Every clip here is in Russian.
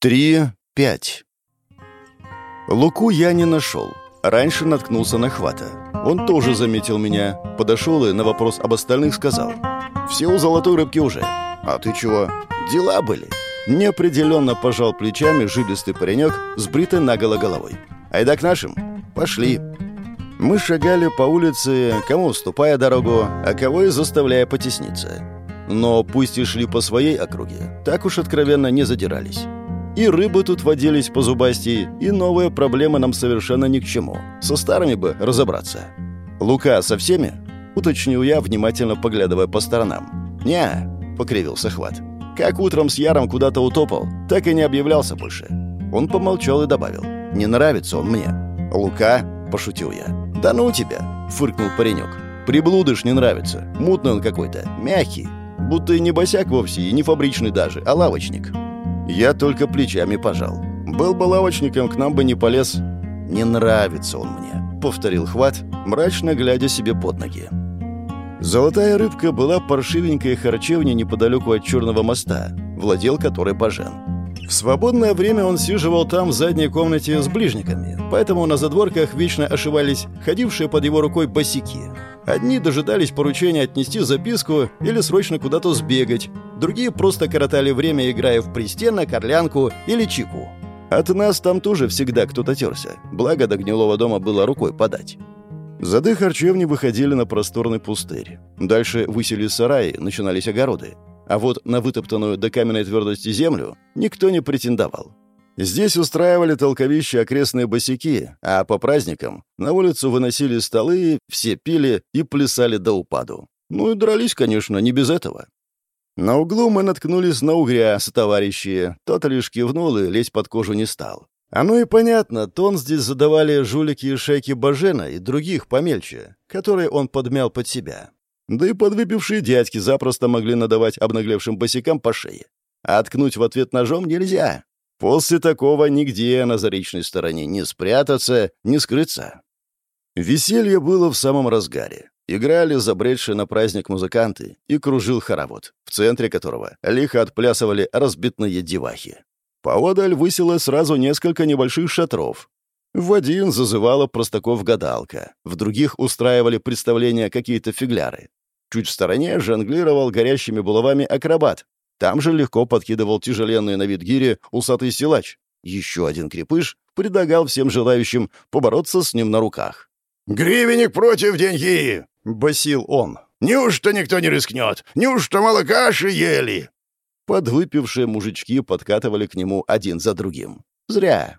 Три, пять. Луку я не нашел. Раньше наткнулся на хвата. Он тоже заметил меня, подошел и на вопрос об остальных сказал. «Все у золотой рыбки уже». «А ты чего? Дела были?» Неопределенно пожал плечами жилистый паренек с бритой наголо головой. «Айда к нашим. Пошли». Мы шагали по улице, кому уступая дорогу, а кого и заставляя потесниться. Но пусть и шли по своей округе, так уж откровенно не задирались. И рыбы тут водились по зубасти, и новые проблемы нам совершенно ни к чему. Со старыми бы разобраться. «Лука со всеми?» — уточнил я, внимательно поглядывая по сторонам. «Не», — покривился Хват. «Как утром с Яром куда-то утопал, так и не объявлялся больше». Он помолчал и добавил. «Не нравится он мне». «Лука?» — пошутил я. «Да ну тебя!» — фыркнул паренек. «Приблудыш не нравится. Мутный он какой-то. Мягкий. Будто и не босяк вовсе, и не фабричный даже, а лавочник». Я только плечами пожал. Был бы лавочником, к нам бы не полез. «Не нравится он мне», — повторил Хват, мрачно глядя себе под ноги. Золотая рыбка была паршивенькой харчевней неподалеку от Черного моста, владел которой Бажен. В свободное время он сиживал там в задней комнате с ближниками, поэтому на задворках вечно ошивались ходившие под его рукой босики. Одни дожидались поручения отнести записку или срочно куда-то сбегать, другие просто коротали время, играя в пристенно, корлянку или чику. От нас там тоже всегда кто-то терся, благо до гнилого дома было рукой подать. Зады харчевни выходили на просторный пустырь. Дальше высились сараи, начинались огороды. А вот на вытоптанную до каменной твердости землю никто не претендовал. Здесь устраивали толковища окрестные босяки, а по праздникам на улицу выносили столы, все пили и плясали до упаду. Ну и дрались, конечно, не без этого. На углу мы наткнулись на угря товарищи. Тот лишь кивнул и лезть под кожу не стал. Оно и понятно, тон здесь задавали жулики и шейки Бажена и других помельче, которые он подмял под себя. Да и подвыпившие дядьки запросто могли надавать обнаглевшим босикам по шее. А ткнуть в ответ ножом нельзя. После такого нигде на заречной стороне не спрятаться, не скрыться. Веселье было в самом разгаре. Играли забредшие на праздник музыканты и кружил хоровод, в центре которого лихо отплясывали разбитные девахи. Поодаль высилось сразу несколько небольших шатров, в один зазывала простаков гадалка, в других устраивали представления какие-то фигляры. Чуть в стороне жонглировал горящими булавами акробат. Там же легко подкидывал тяжеленные на вид гири усатый силач. Еще один крепыш предлагал всем желающим побороться с ним на руках. «Гривенник против деньги!» — басил он. «Неужто никто не рискнет? Неужто мало каши ели?» Подвыпившие мужички подкатывали к нему один за другим. Зря.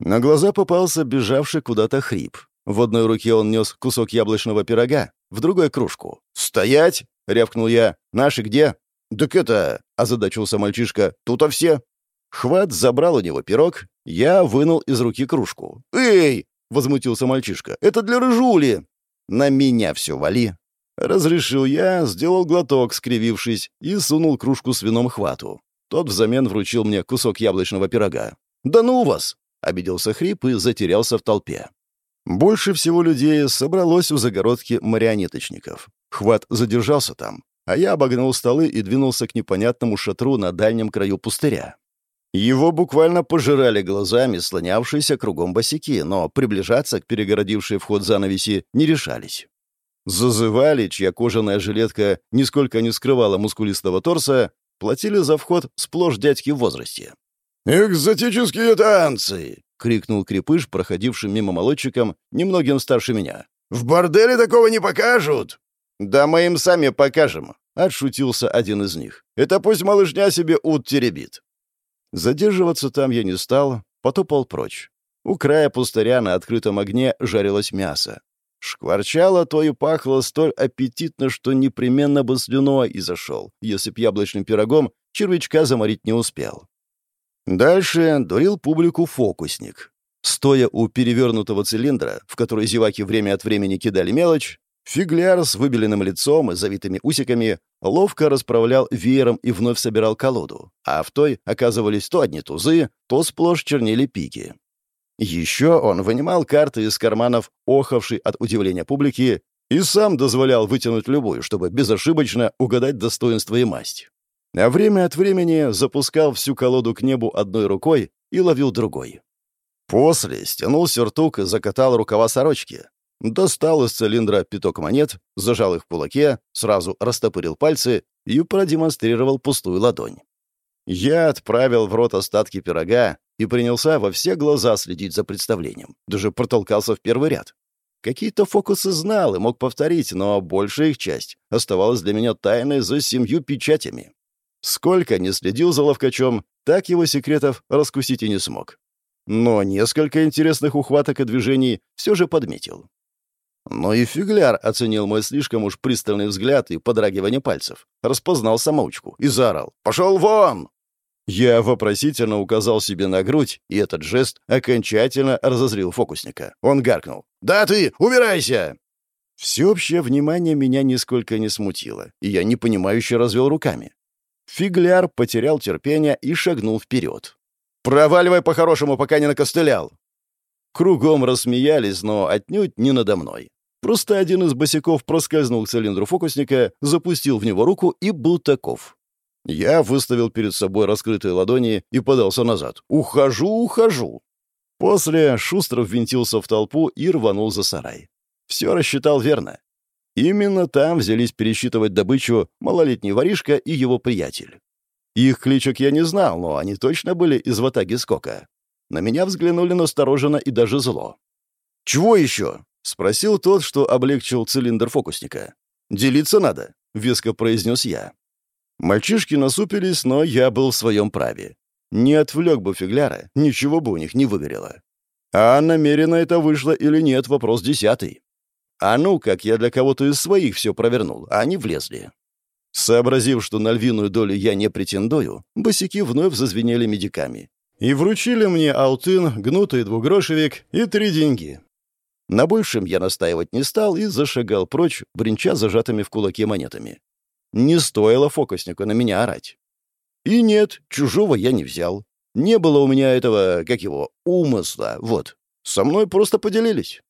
На глаза попался бежавший куда-то хрип. В одной руке он нес кусок яблочного пирога, в другой — кружку. «Стоять!» — рявкнул я. «Наши где?» «Так это...» — озадачился мальчишка. «Тут-то все». Хват забрал у него пирог, я вынул из руки кружку. «Эй!» — возмутился мальчишка. «Это для рыжули!» «На меня все вали!» Разрешил я, сделал глоток, скривившись, и сунул кружку с вином хвату. Тот взамен вручил мне кусок яблочного пирога. «Да ну вас!» — обиделся хрип и затерялся в толпе. Больше всего людей собралось у загородки марионеточников. Хват задержался там, а я обогнул столы и двинулся к непонятному шатру на дальнем краю пустыря. Его буквально пожирали глазами слонявшиеся кругом босики, но приближаться к перегородившей вход занавеси не решались. Зазывали, чья кожаная жилетка нисколько не скрывала мускулистого торса, платили за вход сплошь дядьки в возрасте. «Экзотические танцы!» — крикнул крепыш, проходившим мимо молодчиком, немногим старше меня. «В борделе такого не покажут!» «Да мы им сами покажем!» — отшутился один из них. «Это пусть малышня себе ут теребит!» Задерживаться там я не стал, потопал прочь. У края пустыря на открытом огне жарилось мясо. Шкварчало то и пахло столь аппетитно, что непременно бы слюной и зашел, если б яблочным пирогом червячка заморить не успел. Дальше дурил публику фокусник. Стоя у перевернутого цилиндра, в который зеваки время от времени кидали мелочь, фигляр с выбеленным лицом и завитыми усиками ловко расправлял веером и вновь собирал колоду, а в той оказывались то одни тузы, то сплошь чернели пики. Еще он вынимал карты из карманов, охавшей от удивления публики, и сам дозволял вытянуть любую, чтобы безошибочно угадать достоинство и масть. А время от времени запускал всю колоду к небу одной рукой и ловил другой. После стянул сюртук и закатал рукава сорочки. Достал из цилиндра пяток монет, зажал их в кулаке, сразу растопырил пальцы и продемонстрировал пустую ладонь. Я отправил в рот остатки пирога и принялся во все глаза следить за представлением. Даже протолкался в первый ряд. Какие-то фокусы знал и мог повторить, но большая их часть оставалась для меня тайной за семью печатями. Сколько не следил за ловкачом, так его секретов раскусить и не смог. Но несколько интересных ухваток и движений все же подметил. Но и фигляр оценил мой слишком уж пристальный взгляд и подрагивание пальцев. Распознал самоучку и заорал «Пошел вон!». Я вопросительно указал себе на грудь, и этот жест окончательно разозрил фокусника. Он гаркнул. «Да ты! Убирайся!» Всеобщее внимание меня нисколько не смутило, и я непонимающе развел руками. Фигляр потерял терпение и шагнул вперед. «Проваливай по-хорошему, пока не накостылял!» Кругом рассмеялись, но отнюдь не надо мной. Просто один из босиков проскользнул к цилиндру фокусника, запустил в него руку и был таков. Я выставил перед собой раскрытые ладони и подался назад. «Ухожу, ухожу!» После шустро ввинтился в толпу и рванул за сарай. Все рассчитал верно. Именно там взялись пересчитывать добычу малолетний воришка и его приятель. Их кличек я не знал, но они точно были из ватаги скока. На меня взглянули настороженно и даже зло. «Чего еще?» — спросил тот, что облегчил цилиндр фокусника. «Делиться надо», — веско произнес я. Мальчишки насупились, но я был в своем праве. Не отвлек бы фигляра, ничего бы у них не выгорело. А намеренно это вышло или нет, вопрос десятый. А ну, как я для кого-то из своих все провернул, а они влезли. Сообразив, что на львиную долю я не претендую, босики вновь зазвенели медиками. И вручили мне алтын, гнутый двугрошевик и три деньги. На большем я настаивать не стал и зашагал прочь, бренча зажатыми в кулаке монетами. Не стоило фокуснику на меня орать. И нет, чужого я не взял. Не было у меня этого, как его, умысла, вот. Со мной просто поделились.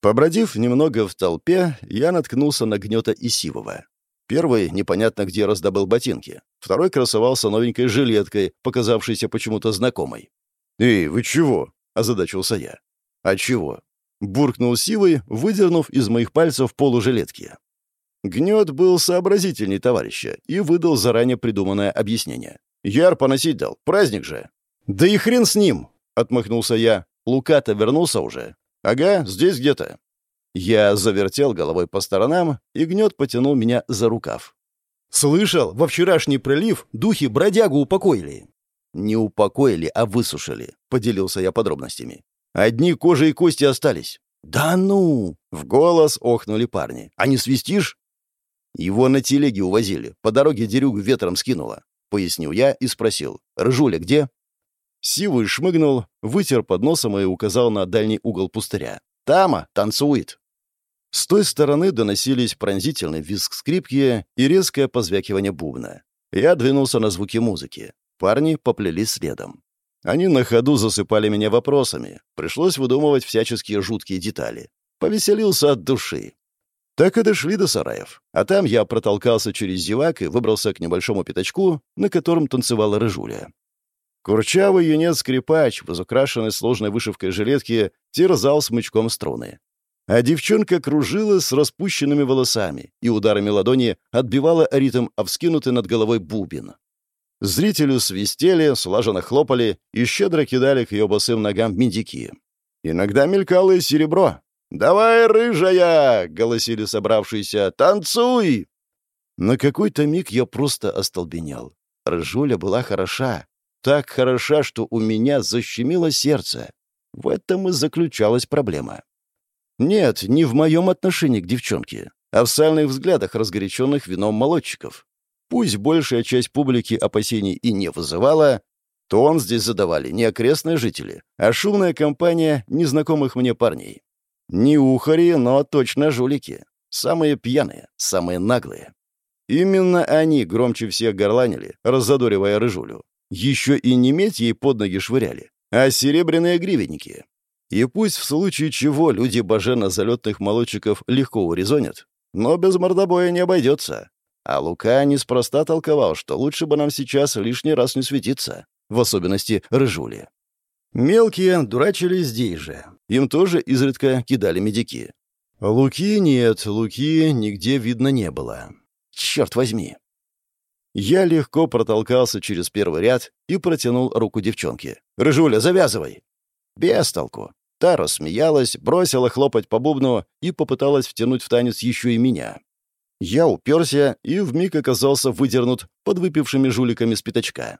Побродив немного в толпе, я наткнулся на гнета Исивова. Первый непонятно где раздобыл ботинки. Второй красовался новенькой жилеткой, показавшейся почему-то знакомой. «Эй, вы чего?» — озадачился я. «А чего?» — буркнул Сивый, выдернув из моих пальцев полужилетки. Гнет был сообразительней товарища и выдал заранее придуманное объяснение. «Яр поносить дал, праздник же!» «Да и хрен с ним!» — отмахнулся я. «Лука-то вернулся уже?» «Ага, здесь где-то». Я завертел головой по сторонам, и гнет потянул меня за рукав. «Слышал, во вчерашний прилив духи бродягу упокоили». «Не упокоили, а высушили», — поделился я подробностями. «Одни кожи и кости остались». «Да ну!» — в голос охнули парни. «А не свистишь?» Его на телеге увозили. По дороге дерюгу ветром скинуло. Пояснил я и спросил. «Ржуля где?» Сивый шмыгнул, вытер под носом и указал на дальний угол пустыря. «Тама! Танцует!» С той стороны доносились пронзительный визг скрипки и резкое позвякивание бубна. Я двинулся на звуки музыки. Парни поплелись следом. Они на ходу засыпали меня вопросами. Пришлось выдумывать всяческие жуткие детали. Повеселился от души. Так и дошли до сараев. А там я протолкался через зевак и выбрался к небольшому пятачку, на котором танцевала рыжуля. Курчавый юнец-скрипач, возукрашенный сложной вышивкой жилетки, терзал смычком струны. А девчонка кружила с распущенными волосами и ударами ладони отбивала ритм, обскинутый над головой бубен. Зрителю свистели, слаженно хлопали и щедро кидали к ее босым ногам медики. Иногда мелькало и серебро, «Давай, рыжая!» — голосили собравшиеся. «Танцуй!» На какой-то миг я просто остолбенел. Рыжуля была хороша. Так хороша, что у меня защемило сердце. В этом и заключалась проблема. Нет, не в моем отношении к девчонке, а в сальных взглядах разгоряченных вином молодчиков. Пусть большая часть публики опасений и не вызывала, то он здесь задавали не окрестные жители, а шумная компания незнакомых мне парней. Не ухари, но точно жулики. Самые пьяные, самые наглые. Именно они громче всех горланили, раззадоривая рыжулю. Еще и не медь ей под ноги швыряли, а серебряные гривенники. И пусть в случае чего люди божена залетных молодчиков легко урезонят, но без мордобоя не обойдется. А Лука неспроста толковал, что лучше бы нам сейчас лишний раз не светиться, в особенности рыжули. Мелкие дурачились здесь же. Им тоже изредка кидали медики. Луки нет, Луки нигде видно не было. Черт возьми. Я легко протолкался через первый ряд и протянул руку девчонке. «Рыжуля, завязывай!» Без толку. Та рассмеялась, бросила хлопать по бубну и попыталась втянуть в танец еще и меня. Я уперся и вмиг оказался выдернут под выпившими жуликами с пятачка.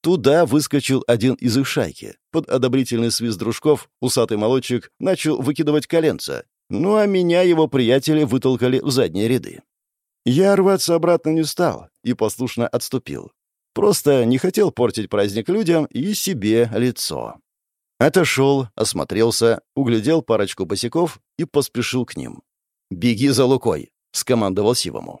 Туда выскочил один из их шайки. Под одобрительный свист дружков усатый молодчик начал выкидывать коленца. Ну а меня его приятели вытолкали в задние ряды. Я рваться обратно не стал и послушно отступил. Просто не хотел портить праздник людям и себе лицо. Отошел, осмотрелся, углядел парочку босиков и поспешил к ним. «Беги за Лукой!» — скомандовал Сивому.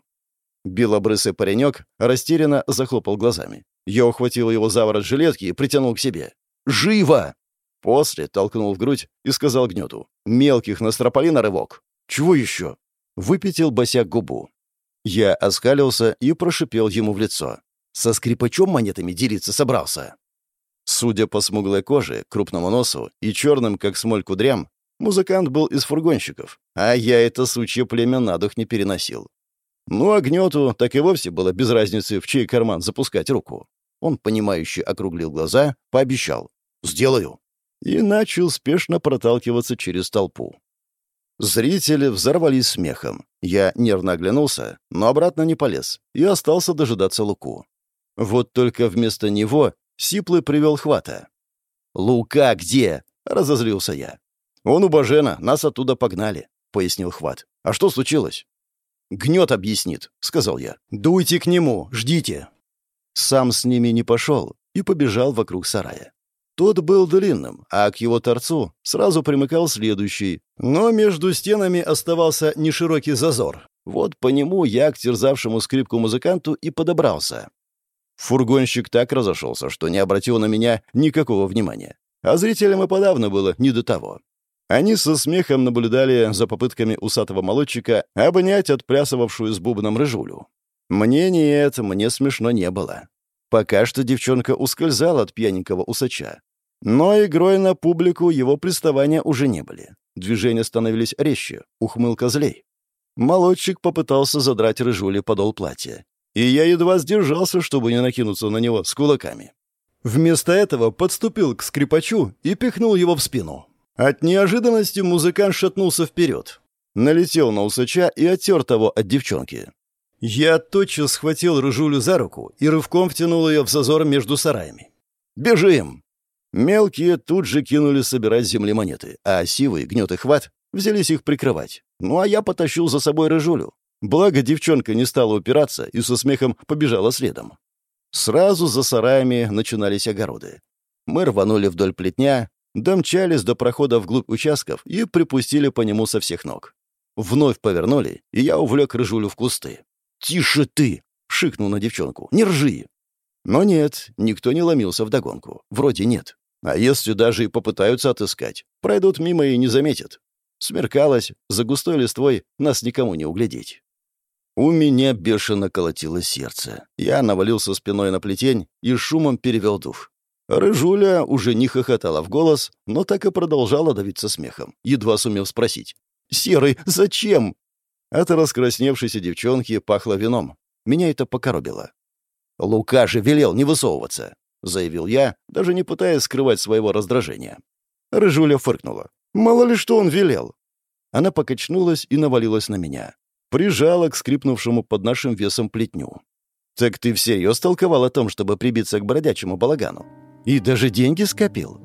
Белобрысый паренек растерянно захлопал глазами. Я ухватил его за ворот жилетки и притянул к себе. «Живо!» После толкнул в грудь и сказал гнету. «Мелких настропали на рывок». «Чего еще?» Выпятил босяк губу. Я оскалился и прошипел ему в лицо. «Со скрипачом монетами делиться собрался?» Судя по смуглой коже, крупному носу и черным, как смоль, кудрям, музыкант был из фургонщиков, а я это сучье племя на дух не переносил. Ну, а гнету так и вовсе было без разницы, в чей карман запускать руку. Он, понимающе округлил глаза, пообещал «Сделаю» и начал спешно проталкиваться через толпу. Зрители взорвались смехом. Я нервно оглянулся, но обратно не полез и остался дожидаться Луку. Вот только вместо него Сиплый привел хвата. «Лука где?» — разозлился я. «Он у Бажена, нас оттуда погнали», — пояснил хват. «А что случилось?» «Гнет объяснит», — сказал я. «Дуйте к нему, ждите». Сам с ними не пошел и побежал вокруг сарая. Тот был длинным, а к его торцу сразу примыкал следующий, но между стенами оставался неширокий зазор. Вот по нему я к терзавшему скрипку музыканту и подобрался. Фургонщик так разошелся, что не обратил на меня никакого внимания. А зрителям и подавно было не до того. Они со смехом наблюдали за попытками усатого молодчика обнять отплясывавшую с бубном рыжулю. Мне нет, мне смешно не было. Пока что девчонка ускользала от пьяненького усача. Но игрой на публику его приставания уже не были. Движения становились резче, ухмылка злей. Молодчик попытался задрать рыжуле подол платья и я едва сдержался, чтобы не накинуться на него с кулаками. Вместо этого подступил к скрипачу и пихнул его в спину. От неожиданности музыкант шатнулся вперед. Налетел на усача и оттер того от девчонки. Я тотчас схватил Рыжулю за руку и рывком втянул ее в зазор между сараями. «Бежим!» Мелкие тут же кинули собирать земли монеты, а сивый, гнет и хват взялись их прикрывать. Ну а я потащил за собой Рыжулю. Благо девчонка не стала упираться и со смехом побежала следом. Сразу за сараями начинались огороды. Мы рванули вдоль плетня, домчались до прохода вглубь участков и припустили по нему со всех ног. Вновь повернули, и я увлек рыжулю в кусты. «Тише ты!» — шикнул на девчонку. «Не ржи!» Но нет, никто не ломился вдогонку. Вроде нет. А если даже и попытаются отыскать, пройдут мимо и не заметят. Смеркалось, за густой листвой нас никому не углядеть. У меня бешено колотило сердце. Я навалился спиной на плетень и шумом перевел дух. Рыжуля уже не хохотала в голос, но так и продолжала давиться смехом, едва сумев спросить. «Серый, зачем?» От раскрасневшейся девчонки пахло вином. Меня это покоробило. «Лука же велел не высовываться», — заявил я, даже не пытаясь скрывать своего раздражения. Рыжуля фыркнула. «Мало ли что он велел». Она покачнулась и навалилась на меня прижала к скрипнувшему под нашим весом плетню. «Так ты всерьез толковал о том, чтобы прибиться к бродячему балагану? И даже деньги скопил?»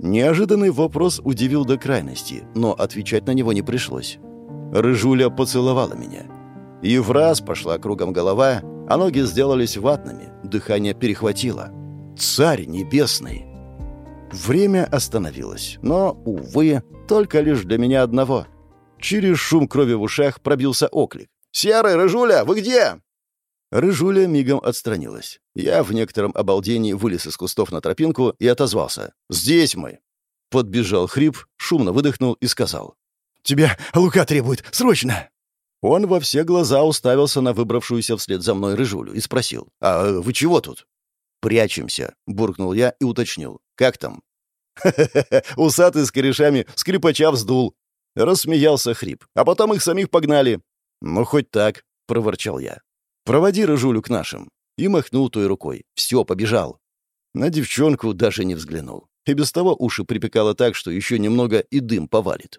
Неожиданный вопрос удивил до крайности, но отвечать на него не пришлось. Рыжуля поцеловала меня. И в раз пошла кругом голова, а ноги сделались ватными, дыхание перехватило. «Царь небесный!» Время остановилось, но, увы, только лишь для меня одного — Через шум крови в ушах пробился оклик. «Серый, Рыжуля, вы где?» Рыжуля мигом отстранилась. Я в некотором обалдении вылез из кустов на тропинку и отозвался. «Здесь мы!» Подбежал хрип, шумно выдохнул и сказал. «Тебя Лука требует! Срочно!» Он во все глаза уставился на выбравшуюся вслед за мной рыжулю и спросил, «А вы чего тут?» «Прячемся», — буркнул я и уточнил. «Как там?» «Ха-ха-ха, усатый с корешами скрипача вздул!» Рассмеялся хрип. «А потом их самих погнали!» «Ну, хоть так», — проворчал я. «Проводи рыжулю к нашим». И махнул той рукой. «Все, побежал». На девчонку даже не взглянул. И без того уши припекало так, что еще немного и дым повалит.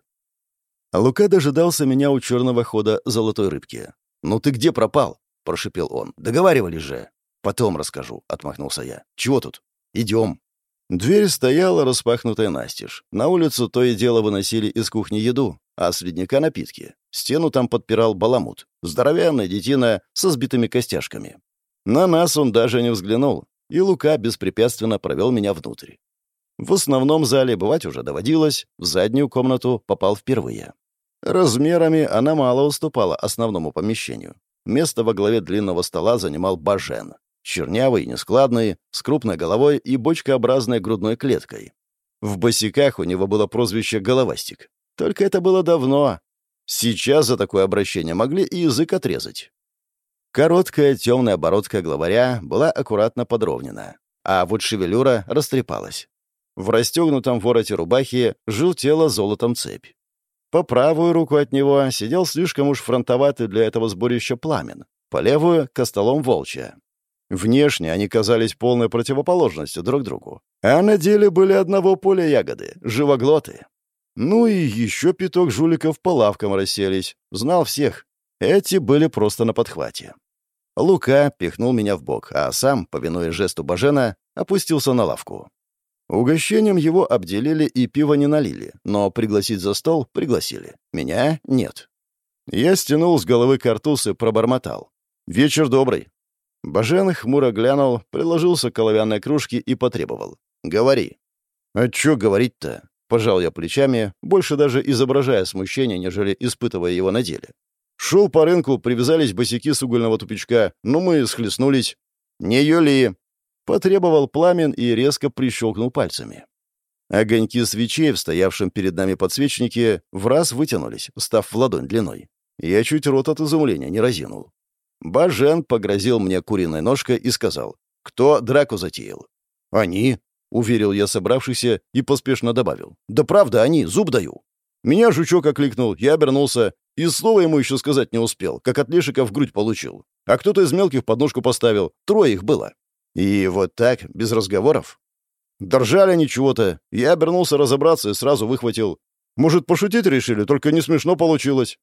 Лука дожидался меня у черного хода золотой рыбки. «Ну ты где пропал?» — прошипел он. «Договаривались же». «Потом расскажу», — отмахнулся я. «Чего тут? Идем». Дверь стояла распахнутая настежь. На улицу то и дело выносили из кухни еду, а с напитки. Стену там подпирал баламут. Здоровенная детина со сбитыми костяшками. На нас он даже не взглянул, и Лука беспрепятственно провел меня внутрь. В основном зале бывать уже доводилось, в заднюю комнату попал впервые. Размерами она мало уступала основному помещению. Место во главе длинного стола занимал Бажен. Чернявый, нескладный, с крупной головой и бочкообразной грудной клеткой. В босиках у него было прозвище «головастик». Только это было давно. Сейчас за такое обращение могли и язык отрезать. Короткая темная бородка главаря была аккуратно подровнена, а вот шевелюра растрепалась. В расстегнутом вороте рубахи желтела золотом цепь. По правую руку от него сидел слишком уж фронтоватый для этого сборища пламен, по левую — костолом волчья. Внешне они казались полной противоположностью друг другу, а на деле были одного поля ягоды — живоглоты. Ну и еще пяток жуликов по лавкам расселись. Знал всех. Эти были просто на подхвате. Лука пихнул меня в бок, а сам, повинуя жесту Бажена, опустился на лавку. Угощением его обделили и пиво не налили, но пригласить за стол пригласили. Меня нет. Я стянул с головы картуз и пробормотал. «Вечер добрый». Бажен хмуро глянул, приложился к оловянной кружке и потребовал. «Говори». «А чё говорить-то?» — пожал я плечами, больше даже изображая смущение, нежели испытывая его на деле. Шел по рынку, привязались босики с угольного тупичка, но мы схлестнулись. «Не юли!» Потребовал пламен и резко прищелкнул пальцами. Огоньки свечей в стоявшем перед нами подсвечнике в раз вытянулись, став в ладонь длиной. Я чуть рот от изумления не разинул. Бажен погрозил мне куриной ножкой и сказал, «Кто драку затеял?» «Они», — уверил я собравшийся и поспешно добавил. «Да правда, они, зуб даю». Меня жучок окликнул, я обернулся, и слова ему еще сказать не успел, как от лешика в грудь получил. А кто-то из мелких подножку поставил, трое их было. И вот так, без разговоров? Держали они чего-то. Я обернулся разобраться и сразу выхватил. Может, пошутить решили, только не смешно получилось.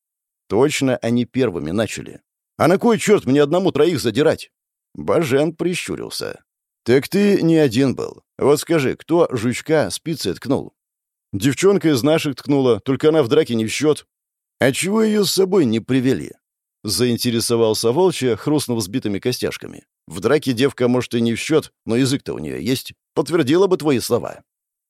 Точно они первыми начали. А на кой черт мне одному троих задирать? Бажен прищурился. «Так ты не один был. Вот скажи, кто жучка спицей ткнул?» «Девчонка из наших ткнула, только она в драке не в счет». «А чего ее с собой не привели?» Заинтересовался Волчья, хрустнув сбитыми костяшками. В драке девка, может, и не в счет, но язык-то у нее есть. Подтвердила бы твои слова».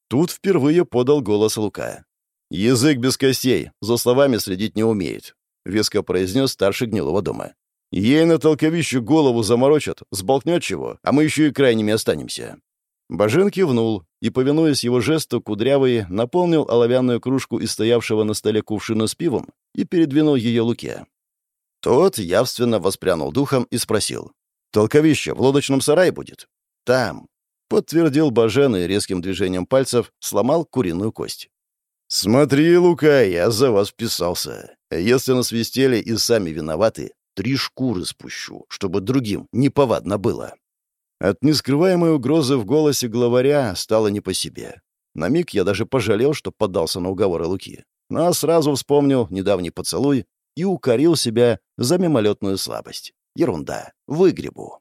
Тут впервые подал голос Лука. «Язык без костей, за словами следить не умеет», — веско произнес старший гнилого дома. «Ей на толковище голову заморочат, сболтнет чего, а мы еще и крайними останемся». Бажен кивнул и, повинуясь его жесту, Кудрявый наполнил оловянную кружку из стоявшего на столе кувшина с пивом и передвинул ее Луке. Тот явственно воспрянул духом и спросил. Толковище в лодочном сарае будет? Там. Подтвердил Бажен и резким движением пальцев сломал куриную кость. «Смотри, Лука, я за вас вписался. Если насвистели и сами виноваты, три шкуры спущу, чтобы другим неповадно было». От нескрываемой угрозы в голосе главаря стало не по себе. На миг я даже пожалел, что поддался на уговоры Луки. Но сразу вспомнил недавний поцелуй и укорил себя за мимолетную слабость. Ерунда. Выгребу.